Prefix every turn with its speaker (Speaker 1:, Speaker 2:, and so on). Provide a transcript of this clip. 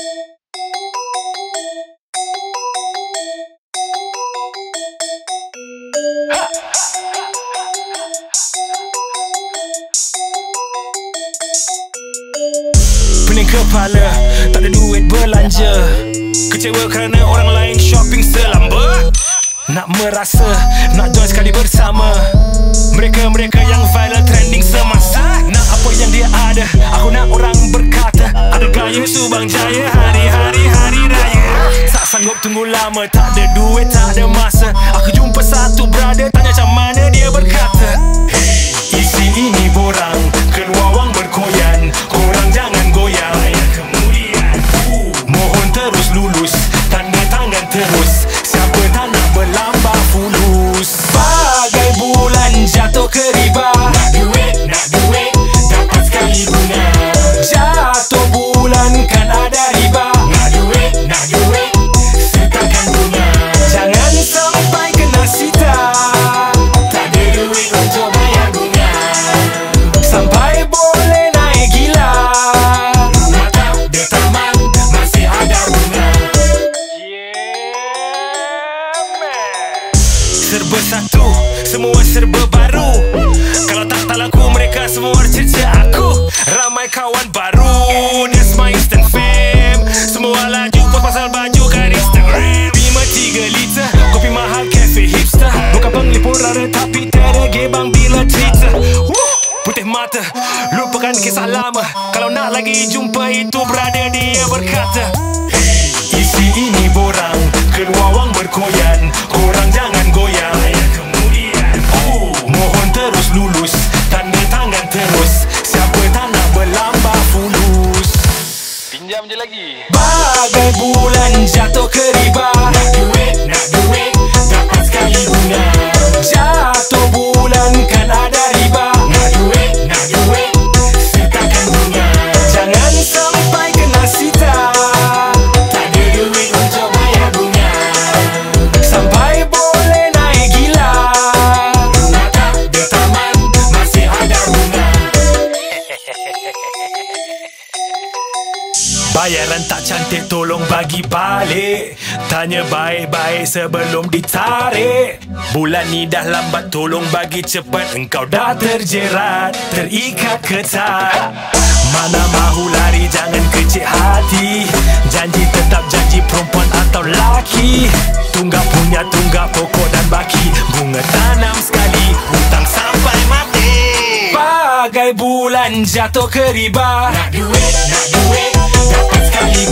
Speaker 1: Pening kepala Tak ada duit belanja. Kecewa kerana orang lain shopping selamba. Nak merasa Nak join sekali bersama. Mereka-mereka yang viral trending semasa. Nak apa yang dia ada Aku nak orang berkata Ada gaya subang jaya. Hari-hari hari raya. Tak sanggup tunggu lama. Tak ada duit, tak ada masa. Aku jumpa satu brother. Tanya macam mana dia Serba satu. Semua serba baru. Kalau tak tak laku Mereka semua cerca aku. Ramai kawan baru. That's my instant fame. Semua laju post pasal baju kat Instagram. Bima 3 liter. Kopi mahal cafe hipster. Bukan penglipur rara Tapi tiada gebang bila cerita! Putih mata. Lupakan kisah lama. Kalau nak lagi jumpa itu Berada dia berkata. Isi ini borang. Keluar wang berkoyan terus. Siapa tak nak berlambak fulus?
Speaker 2: Pinjam je lagi.
Speaker 1: Bagai bulan jatuh ke Bayaran tak cantik tolong bagi balik. Tanya baik-baik sebelum ditarik. Bulan ni dah lambat tolong bagi cepat. Engkau dah terjerat Terikat ketat. Mana mahu lari jangan kecil hati. Janji tetap janji perempuan atau laki Tunggak punya tunggak pokok dan baki. Bunga tanam sekali Hutang sampai mati. Bagai bulan jatuh ke riba Nak duit, nak duit Dapat sekali